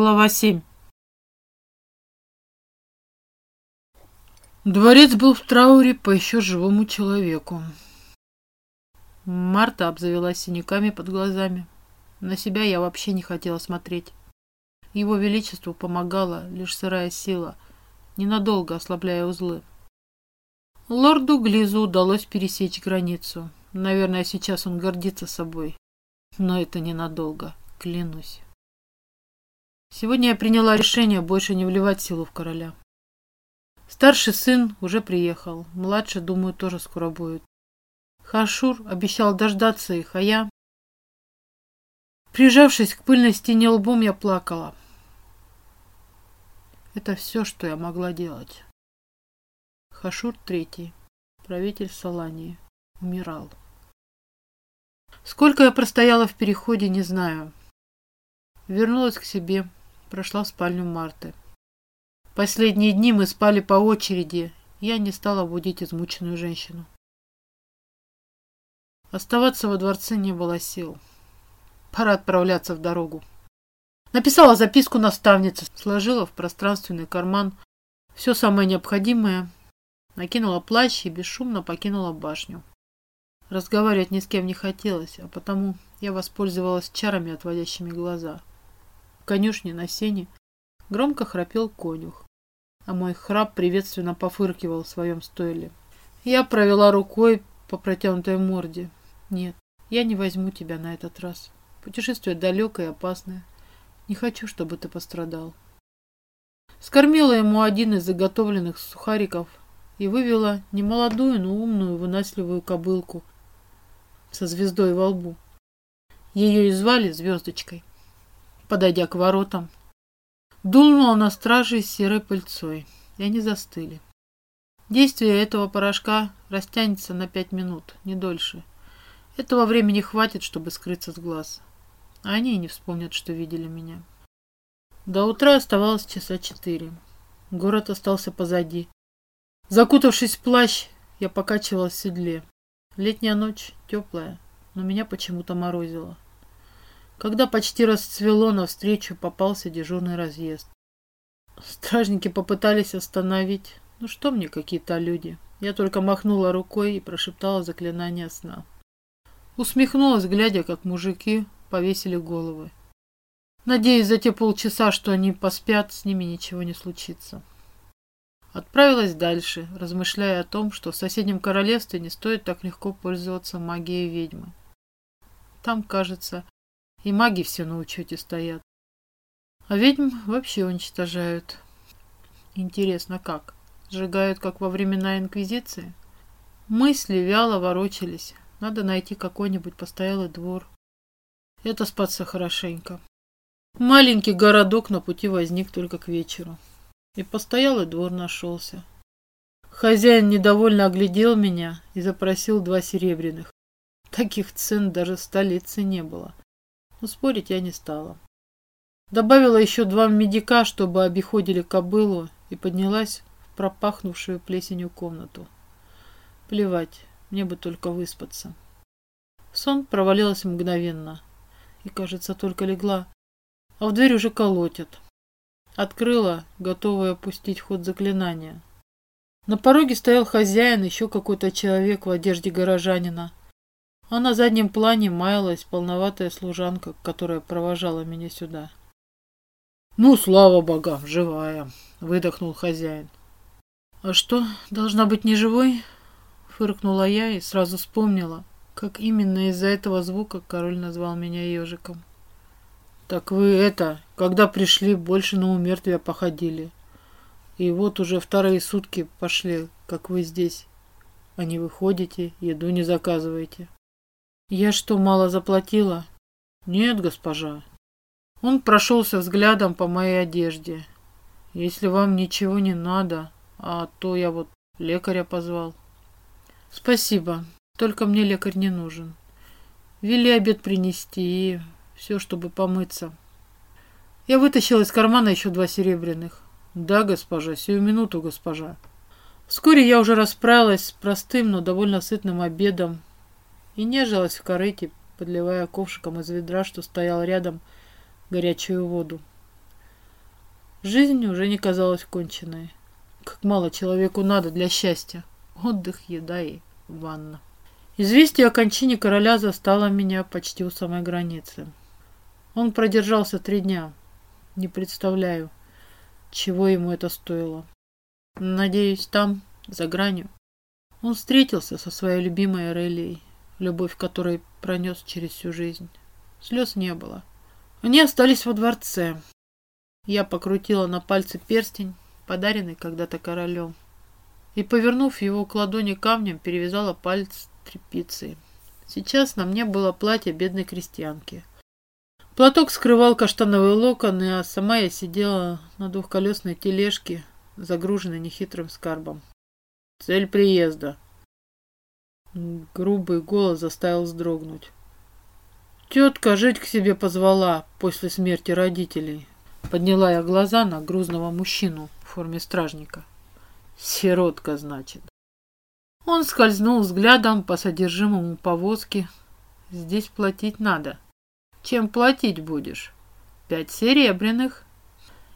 Глава 7 Дворец был в трауре по еще живому человеку. Марта обзавелась синяками под глазами. На себя я вообще не хотела смотреть. Его Величеству помогала лишь сырая сила, ненадолго ослабляя узлы. Лорду Глизу удалось пересечь границу. Наверное, сейчас он гордится собой. Но это ненадолго, клянусь. Сегодня я приняла решение больше не вливать силу в короля. Старший сын уже приехал, младший, думаю, тоже скоро будет. Хашур обещал дождаться их, а я... Прижавшись к пыльной стене лбом, я плакала. Это все, что я могла делать. Хашур третий, правитель Салании, умирал. Сколько я простояла в переходе, не знаю. Вернулась к себе, прошла в спальню Марты. Последние дни мы спали по очереди. Я не стала будить измученную женщину. Оставаться во дворце не было сил. Пора отправляться в дорогу. Написала записку наставнице, сложила в пространственный карман все самое необходимое, накинула плащ и бесшумно покинула башню. Разговаривать ни с кем не хотелось, а потому я воспользовалась чарами, отводящими глаза. В конюшне на сене громко храпел конюх, а мой храп приветственно пофыркивал в своем стойле. Я провела рукой по протянутой морде. Нет, я не возьму тебя на этот раз. Путешествие далекое и опасное. Не хочу, чтобы ты пострадал. Скормила ему один из заготовленных сухариков и вывела немолодую, но умную, выносливую кобылку, со звездой во лбу. Ее и звали Звездочкой. Подойдя к воротам, дулнула на стражей серой пыльцой, и они застыли. Действие этого порошка растянется на пять минут, не дольше. Этого времени хватит, чтобы скрыться с глаз. А они и не вспомнят, что видели меня. До утра оставалось часа четыре. Город остался позади. Закутавшись в плащ, я покачивалась в седле. Летняя ночь, теплая, но меня почему-то морозило. Когда почти расцвело, навстречу попался дежурный разъезд. Стражники попытались остановить. Ну что мне какие-то люди? Я только махнула рукой и прошептала заклинание сна. Усмехнулась, глядя, как мужики повесили головы. Надеюсь, за те полчаса, что они поспят, с ними ничего не случится. Отправилась дальше, размышляя о том, что в соседнем королевстве не стоит так легко пользоваться магией ведьмы. Там, кажется, и маги все на учете стоят. А ведьм вообще уничтожают. Интересно, как? Сжигают, как во времена Инквизиции? Мысли вяло ворочались. Надо найти какой-нибудь постоялый двор. Это спаться хорошенько. Маленький городок на пути возник только к вечеру. И постоялый двор нашелся. Хозяин недовольно оглядел меня и запросил два серебряных. Таких цен даже в столице не было. Но спорить я не стала. Добавила еще два медика, чтобы обиходили кобылу, и поднялась в пропахнувшую плесенью комнату. Плевать, мне бы только выспаться. сон провалилась мгновенно. И, кажется, только легла. А в дверь уже колотят. Открыла, готовая опустить ход заклинания. На пороге стоял хозяин, еще какой-то человек в одежде горожанина. А на заднем плане маялась полноватая служанка, которая провожала меня сюда. «Ну, слава богам, живая!» — выдохнул хозяин. «А что, должна быть не живой?» — фыркнула я и сразу вспомнила, как именно из-за этого звука король назвал меня ежиком. Так вы это, когда пришли, больше на умертвия походили. И вот уже вторые сутки пошли, как вы здесь. А не выходите, еду не заказываете. Я что, мало заплатила? Нет, госпожа. Он прошелся взглядом по моей одежде. Если вам ничего не надо, а то я вот лекаря позвал. Спасибо, только мне лекарь не нужен. Вели обед принести и все, чтобы помыться. Я вытащил из кармана еще два серебряных. Да, госпожа, сию минуту, госпожа. Вскоре я уже расправилась с простым, но довольно сытным обедом и нежилась в корыте, подливая ковшиком из ведра, что стоял рядом, горячую воду. Жизнь уже не казалась конченной. Как мало человеку надо для счастья. Отдых, еда и ванна. Известие о кончине короля застало меня почти у самой границы. Он продержался три дня. Не представляю, чего ему это стоило. Надеюсь, там, за гранью, он встретился со своей любимой Орелией, любовь которой пронес через всю жизнь. Слез не было. Они остались во дворце. Я покрутила на пальце перстень, подаренный когда-то королем, и, повернув его к ладони камнем, перевязала палец тряпицей. Сейчас на мне было платье бедной крестьянки. Платок скрывал каштановые локоны, а сама я сидела на двухколесной тележке, загруженной нехитрым скарбом. Цель приезда. Грубый голос заставил вздрогнуть. Тетка жить к себе позвала после смерти родителей. Подняла я глаза на грузного мужчину в форме стражника. Сиротка, значит. Он скользнул взглядом по содержимому повозки. Здесь платить надо. Чем платить будешь? Пять серебряных.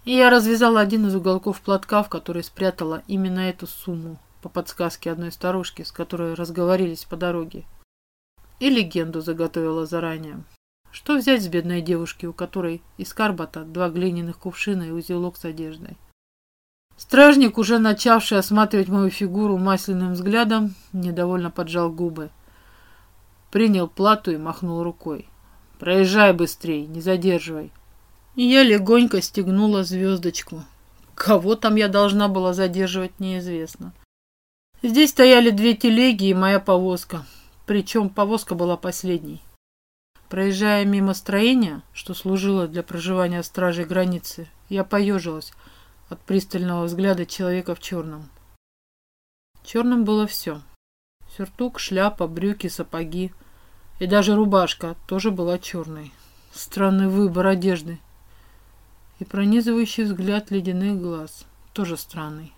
И я развязала один из уголков платка, в который спрятала именно эту сумму по подсказке одной старушки, с которой разговорились по дороге. И легенду заготовила заранее. Что взять с бедной девушки, у которой из карбата два глиняных кувшина и узелок с одеждой? Стражник, уже начавший осматривать мою фигуру масляным взглядом, недовольно поджал губы. Принял плату и махнул рукой. «Проезжай быстрей, не задерживай». И я легонько стегнула звездочку. Кого там я должна была задерживать, неизвестно. Здесь стояли две телеги и моя повозка. Причем повозка была последней. Проезжая мимо строения, что служило для проживания стражей границы, я поежилась от пристального взгляда человека в черном. Черным было все. Сюртук, шляпа, брюки, сапоги. И даже рубашка тоже была черной. Странный выбор одежды. И пронизывающий взгляд ледяных глаз. Тоже странный.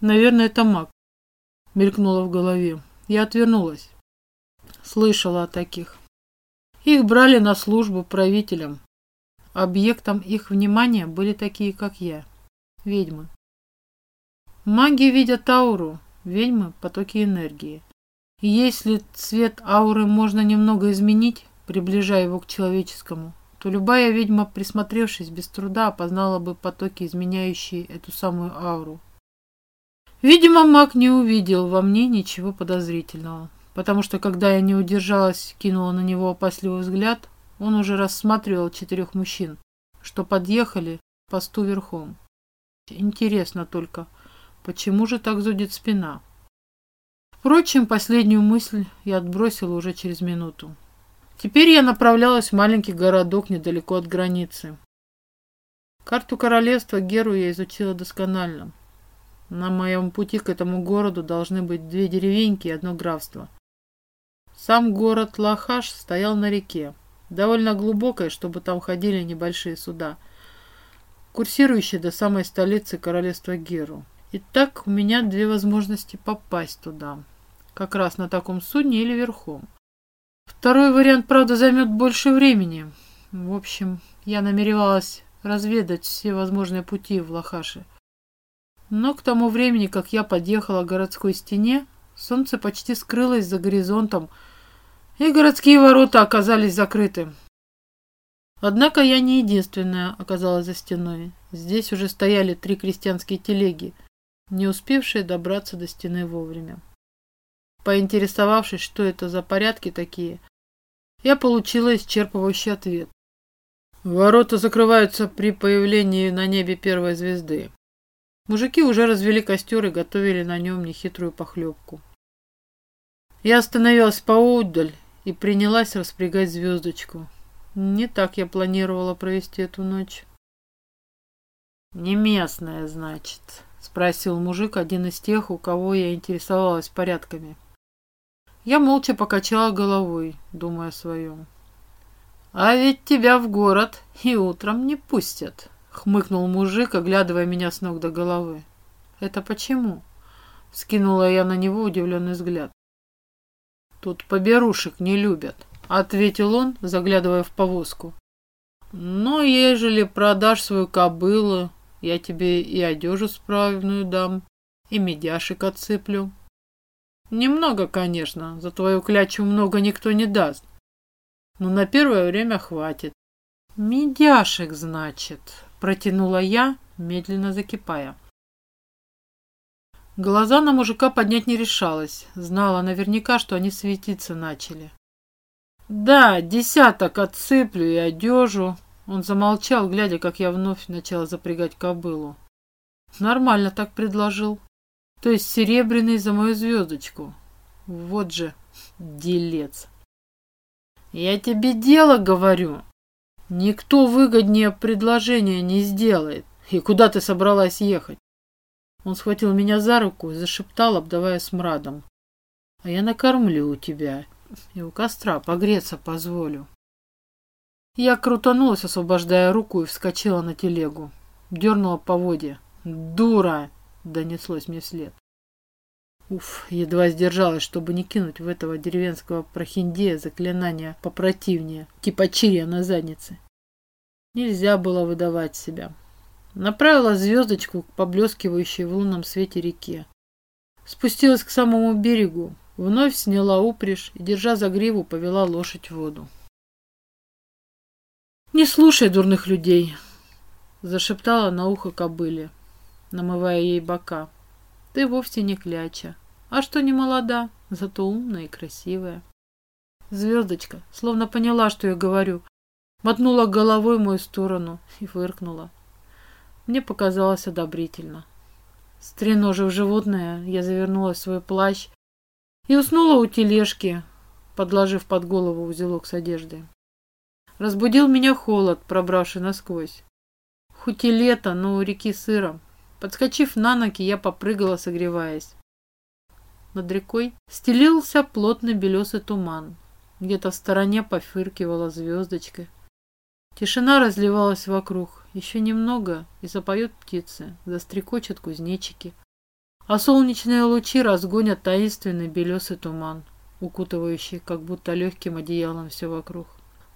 Наверное, это маг мелькнуло в голове. Я отвернулась. Слышала о таких. Их брали на службу правителям. Объектом их внимания были такие, как я. Ведьмы. Маги видят ауру, ведьмы – потоки энергии. И если цвет ауры можно немного изменить, приближая его к человеческому, то любая ведьма, присмотревшись без труда, опознала бы потоки, изменяющие эту самую ауру. Видимо, маг не увидел во мне ничего подозрительного, потому что, когда я не удержалась, кинула на него опасливый взгляд, он уже рассматривал четырех мужчин, что подъехали к посту верхом. Интересно только, почему же так зудит спина? Впрочем, последнюю мысль я отбросила уже через минуту. Теперь я направлялась в маленький городок недалеко от границы. Карту королевства Геру я изучила досконально. На моем пути к этому городу должны быть две деревеньки и одно графство. Сам город Лахаш стоял на реке, довольно глубокой, чтобы там ходили небольшие суда, курсирующие до самой столицы королевства Геру. Итак, у меня две возможности попасть туда. Как раз на таком судне или верхом. Второй вариант, правда, займет больше времени. В общем, я намеревалась разведать все возможные пути в Лахаше – но к тому времени, как я подъехала к городской стене, солнце почти скрылось за горизонтом, и городские ворота оказались закрыты. Однако я не единственная оказалась за стеной. Здесь уже стояли три крестьянские телеги, не успевшие добраться до стены вовремя. Поинтересовавшись, что это за порядки такие, я получила исчерпывающий ответ. Ворота закрываются при появлении на небе первой звезды. Мужики уже развели костер и готовили на нем нехитрую похлебку. Я остановилась поодаль и принялась распрягать звездочку. Не так я планировала провести эту ночь. «Не местная, значит?» — спросил мужик, один из тех, у кого я интересовалась порядками. Я молча покачала головой, думая о своем. «А ведь тебя в город и утром не пустят», Хмыкнул мужик, оглядывая меня с ног до головы. «Это почему?» Скинула я на него удивленный взгляд. «Тут поберушек не любят», — ответил он, заглядывая в повозку. «Но ежели продашь свою кобылу Я тебе и одежу справную дам, и медяшек отсыплю. Немного, конечно, за твою клячу много никто не даст. Но на первое время хватит. Медяшек, значит, протянула я, медленно закипая. Глаза на мужика поднять не решалась. Знала наверняка, что они светиться начали. «Да, десяток отсыплю и одежу». Он замолчал, глядя, как я вновь начала запрягать кобылу. «Нормально так предложил. То есть серебряный за мою звездочку. Вот же делец». «Я тебе дело говорю. Никто выгоднее предложения не сделает. И куда ты собралась ехать?» Он схватил меня за руку и зашептал, обдавая смрадом. «А я накормлю тебя и у костра погреться позволю». Я крутанулась, освобождая руку, и вскочила на телегу. Дернула по воде. «Дура!» — донеслось мне вслед. Уф, едва сдержалась, чтобы не кинуть в этого деревенского прохиндея заклинания попротивнее, типа чирия на заднице. Нельзя было выдавать себя. Направила звездочку к поблескивающей в лунном свете реке. Спустилась к самому берегу, вновь сняла упряжь и, держа за гриву, повела лошадь в воду. «Не слушай дурных людей!» — зашептала на ухо кобыле, намывая ей бока. «Ты вовсе не кляча, а что не молода, зато умная и красивая». Звездочка, словно поняла, что я говорю, мотнула головой в мою сторону и фыркнула. Мне показалось одобрительно. Стреножив животное, я завернулась в свой плащ и уснула у тележки, подложив под голову узелок с одеждой. Разбудил меня холод, пробравший насквозь. Хоть и лето, но у реки сыро. Подскочив на ноги, я попрыгала, согреваясь. Над рекой стелился плотный белесый туман. Где-то в стороне пофыркивала звездочка. Тишина разливалась вокруг. Еще немного, и запоют птицы, застрекочут кузнечики. А солнечные лучи разгонят таинственный белесый туман, укутывающий как будто легким одеялом все вокруг.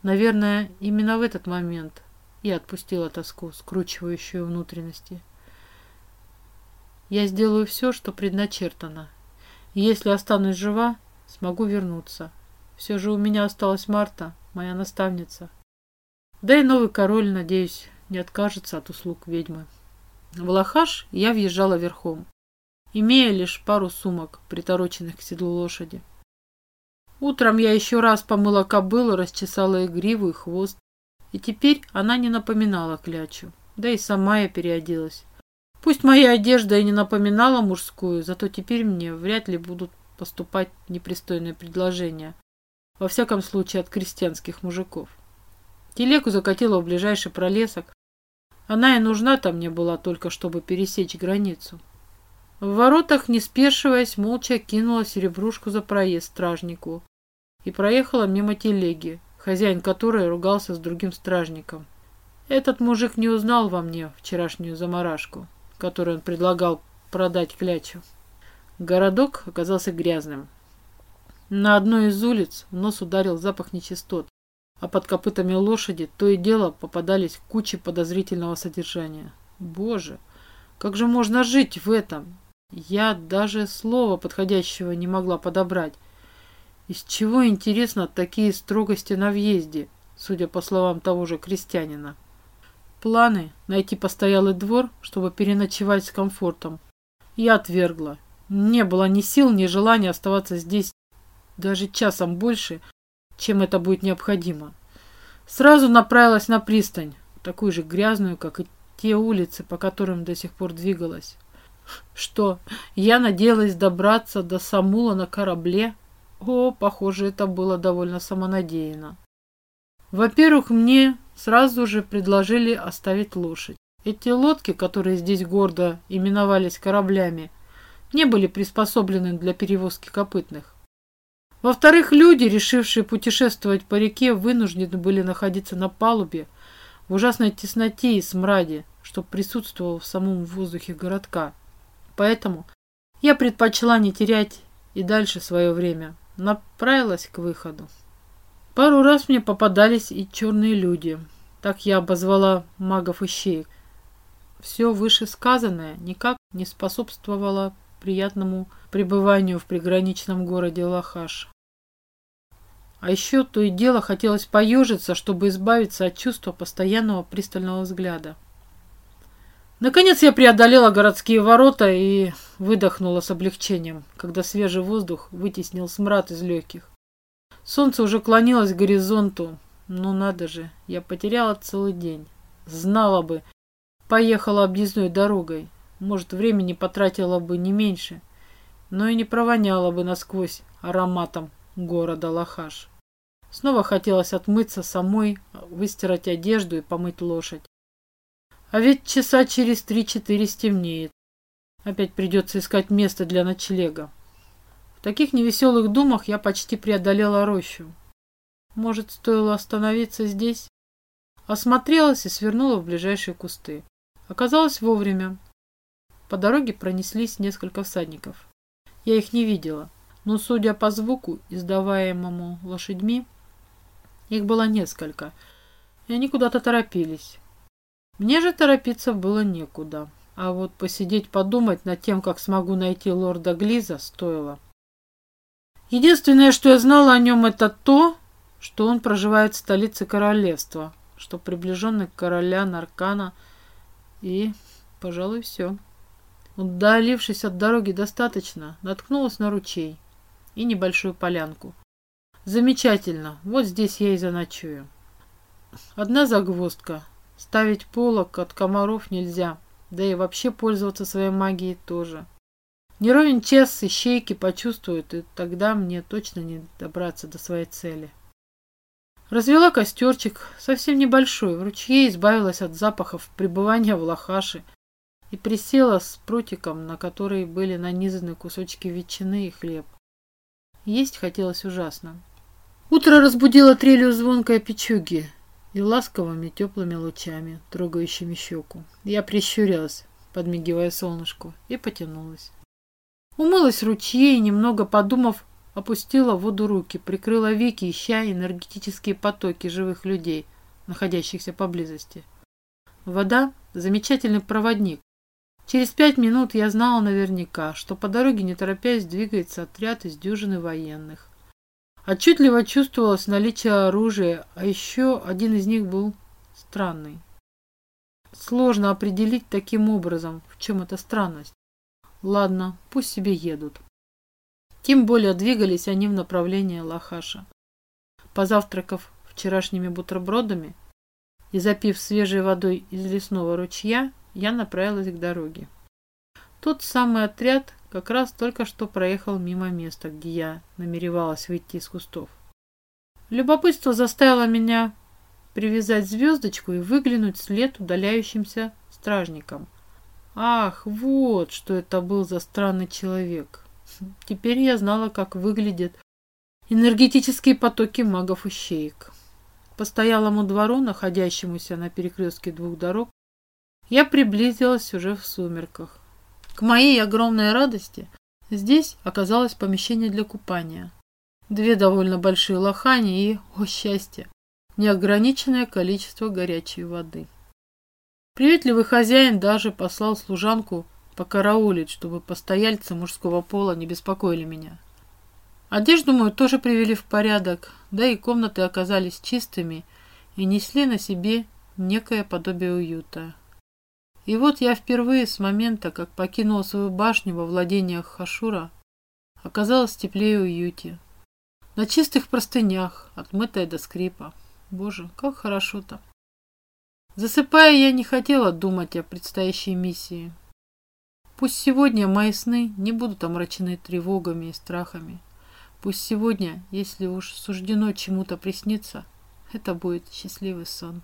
Наверное, именно в этот момент я отпустила тоску, скручивающую внутренности. Я сделаю все, что предначертано. И если останусь жива, смогу вернуться. Все же у меня осталась Марта, моя наставница. Да и новый король, надеюсь, не откажется от услуг ведьмы. В Лохаш я въезжала верхом, имея лишь пару сумок, притороченных к седлу лошади. Утром я еще раз помыла кобылу, расчесала ей гриву и хвост, и теперь она не напоминала клячу, да и сама я переоделась. Пусть моя одежда и не напоминала мужскую, зато теперь мне вряд ли будут поступать непристойные предложения, во всяком случае от крестьянских мужиков. Телегу закатила в ближайший пролесок, она и нужна там мне была только, чтобы пересечь границу. В воротах, не спешиваясь, молча кинула серебрушку за проезд стражнику и проехала мимо телеги, хозяин которой ругался с другим стражником. Этот мужик не узнал во мне вчерашнюю заморашку, которую он предлагал продать клячу. Городок оказался грязным. На одной из улиц в нос ударил запах нечистот, а под копытами лошади то и дело попадались кучи подозрительного содержания. Боже, как же можно жить в этом? Я даже слова подходящего не могла подобрать. Из чего, интересно, такие строгости на въезде, судя по словам того же крестьянина? Планы найти постоялый двор, чтобы переночевать с комфортом, я отвергла. Не было ни сил, ни желания оставаться здесь даже часом больше, чем это будет необходимо. Сразу направилась на пристань, такую же грязную, как и те улицы, по которым до сих пор двигалась. Что, я надеялась добраться до Самула на корабле? О, похоже, это было довольно самонадеянно. Во-первых, мне сразу же предложили оставить лошадь. Эти лодки, которые здесь гордо именовались кораблями, не были приспособлены для перевозки копытных. Во-вторых, люди, решившие путешествовать по реке, вынуждены были находиться на палубе в ужасной тесноте и смраде, что присутствовало в самом воздухе городка. Поэтому я предпочла не терять и дальше свое время. Направилась к выходу. Пару раз мне попадались и черные люди. Так я обозвала магов и щеек. Все вышесказанное никак не способствовало приятному пребыванию в приграничном городе Лахаш. А еще то и дело хотелось поежиться, чтобы избавиться от чувства постоянного пристального взгляда. Наконец я преодолела городские ворота и выдохнула с облегчением, когда свежий воздух вытеснил смрад из легких. Солнце уже клонилось к горизонту. Ну надо же, я потеряла целый день. Знала бы, поехала объездной дорогой. Может, времени потратила бы не меньше, но и не провоняла бы насквозь ароматом города Лахаш. Снова хотелось отмыться самой, выстирать одежду и помыть лошадь. А ведь часа через три-четыре стемнеет. Опять придется искать место для ночлега. В таких невеселых думах я почти преодолела рощу. Может, стоило остановиться здесь? Осмотрелась и свернула в ближайшие кусты. Оказалось вовремя. По дороге пронеслись несколько всадников. Я их не видела, но, судя по звуку, издаваемому лошадьми, их было несколько, и они куда-то торопились. Мне же торопиться было некуда, а вот посидеть подумать над тем, как смогу найти лорда Глиза, стоило. Единственное, что я знала о нем, это то, что он проживает в столице королевства, что приближенный короля Наркана, и, пожалуй, все. Удалившись от дороги достаточно, наткнулась на ручей и небольшую полянку. Замечательно, вот здесь я и заночую. Одна загвоздка. Ставить полок от комаров нельзя, да и вообще пользоваться своей магией тоже. Не ровен час ищейки почувствуют, и тогда мне точно не добраться до своей цели. Развела костерчик, совсем небольшой, в ручье избавилась от запахов пребывания в лохаше и присела с прутиком, на который были нанизаны кусочки ветчины и хлеб. Есть хотелось ужасно. Утро разбудило трелью звонкой печуги и ласковыми теплыми лучами, трогающими щеку. Я прищурилась, подмигивая солнышку, и потянулась. Умылась в ручье и, немного подумав, опустила в воду руки, прикрыла веки, ища энергетические потоки живых людей, находящихся поблизости. Вода – замечательный проводник. Через пять минут я знала наверняка, что по дороге, не торопясь, двигается отряд из дюжины военных. Отчетливо чувствовалось наличие оружия, а еще один из них был странный. Сложно определить таким образом, в чем эта странность. Ладно, пусть себе едут. Тем более двигались они в направлении Лахаша. Позавтракав вчерашними бутербродами и запив свежей водой из лесного ручья, я направилась к дороге. Тот самый отряд как раз только что проехал мимо места, где я намеревалась выйти из кустов. Любопытство заставило меня привязать звездочку и выглянуть вслед удаляющимся стражникам. Ах, вот что это был за странный человек. Теперь я знала, как выглядят энергетические потоки магов-ищеек. По стоялому двору, находящемуся на перекрестке двух дорог, я приблизилась уже в сумерках. К моей огромной радости здесь оказалось помещение для купания. Две довольно большие лохани и, о счастье, неограниченное количество горячей воды. Приветливый хозяин даже послал служанку покараулить, чтобы постояльцы мужского пола не беспокоили меня. Одежду мою тоже привели в порядок, да и комнаты оказались чистыми и несли на себе некое подобие уюта. И вот я впервые с момента, как покинула свою башню во владениях Хашура, оказалась теплее и уюте. На чистых простынях, отмытая до скрипа. Боже, как хорошо-то. Засыпая, я не хотела думать о предстоящей миссии. Пусть сегодня мои сны не будут омрачены тревогами и страхами. Пусть сегодня, если уж суждено чему-то присниться, это будет счастливый сон.